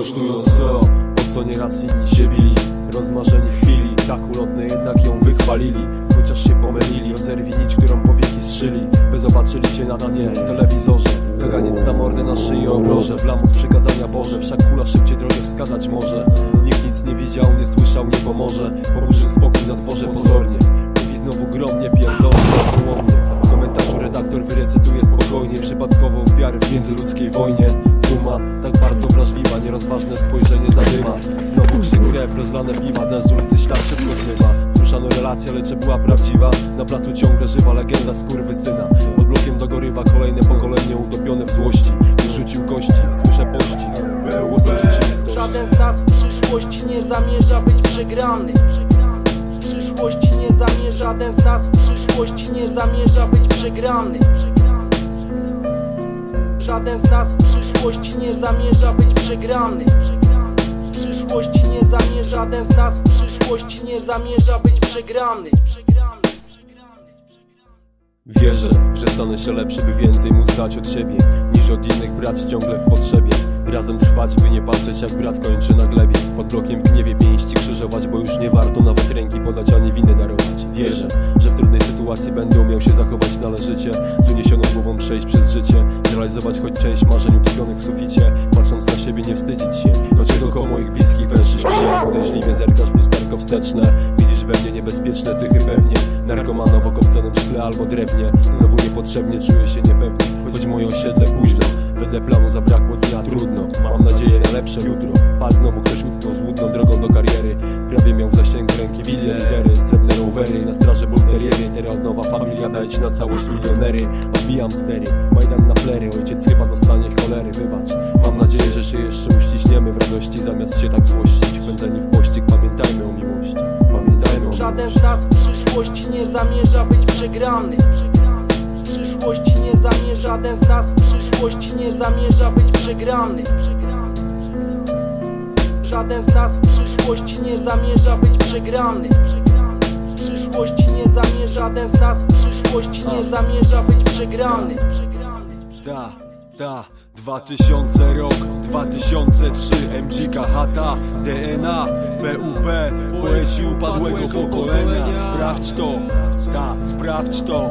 kosztują sto Po co nieraz inni się bili? Rozmarzeni chwili, tak ulotne jednak ją wychwalili. Chociaż się pomylili, rozerwi nić, którą powieki zszyli. By zobaczyli cię na dnie w telewizorze. Kaganiec na mordę, na szyi obroże. W lamus przykazania Boże, wszak kula szybciej drogę wskazać może. Nikt nic nie widział, nie słyszał, nie pomoże. Po burzy spokój na dworze pozornie. Mówi znowu grom, nie pierdolę, połomnie W komentarzu redaktor wyrecytuje spokojnie Przypadkową ofiary w międzyludzkiej wojnie wrażliwa, nierozważne spojrzenie zadyma Znowu krzyk krew, rozlane piwa, ten z ulicy ślad szybko zmywa Słyszano relacja, lecz była prawdziwa. Na placu ciągle żywa legenda syna Pod blokiem dogorywa kolejne pokolenie utopione w złości. Nie rzucił kości, słyszę pościg Głos rzeczywistości Żaden z nas w przyszłości nie zamierza być przegrany. W przyszłości nie zamierza Żaden z nas w przyszłości nie zamierza być przegrany Żaden z nas w przyszłości nie zamierza być przegrany. W przyszłości nie zamierza Żaden z nas w przyszłości nie zamierza być przegrany. Wierzę, że stanę się lepszy, by więcej móc dać od siebie Niż od innych brać ciągle w potrzebie Razem trwać, by nie patrzeć jak brat kończy na glebie Pod blokiem w gniewie pięści krzyżować, bo już nie warto nawet ręki podać, ani winy darować. Wierzę, że w trudnej sytuacji będę umiał się zachować należycie Z uniesioną głową przejść przez życie Zrealizować choć część marzeń utkwionych w suficie Patrząc na siebie nie wstydzić się. Choć dookoła moich bliskich węszysz się Podejrzliwie zerkasz w lusterko wsteczne. Widzisz we mnie niebezpieczne tychy pewnie Narkomano w okopconym szkle albo drewnie. Znowu niepotrzebnie czuję się niepewnie Choć moje osiedle późno Wedle planu zabrakło dnia trudno. Mam nadzieję na lepsze jutro. Pal znowu ktoś utknął złudną drogą do kariery. Prawie miał w zasięgu ręki wille Livery, srebrne rowery. Na straży bulteriery Teraz nowa familia daje ci na całość milionery. Odbijam stery, Majdan na flery. Ojciec chyba dostanie cholery, wybacz. Mam nadzieję, że się jeszcze uściśniemy w radości Zamiast się tak złościć. Wpędzeni w pościg, pamiętajmy o miłości. Pamiętajmy o Żaden z nas w przyszłości nie zamierza być przegrany przyszłości nie zamierza Żaden z nas w przyszłości nie zamierza być przegrany. Żaden z nas w przyszłości nie zamierza być przegrany. W przyszłości nie zamierza Żaden z nas w przyszłości nie zamierza być przegrany. Da, da, 2000 rok, 2003 MGK, HTA, DNA, PUP Poeci upadłego pokolenia. Sprawdź to, da, sprawdź to